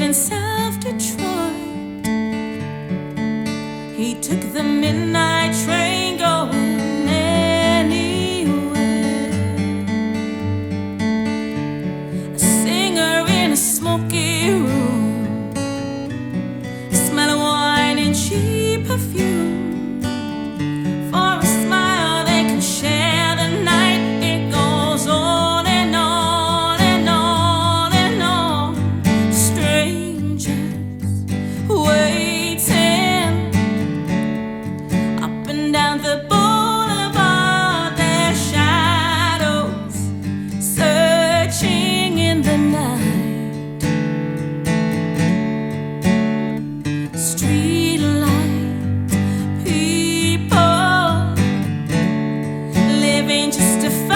raised in South Detroit. He took the midnight train going anywhere. A singer in a smoky just a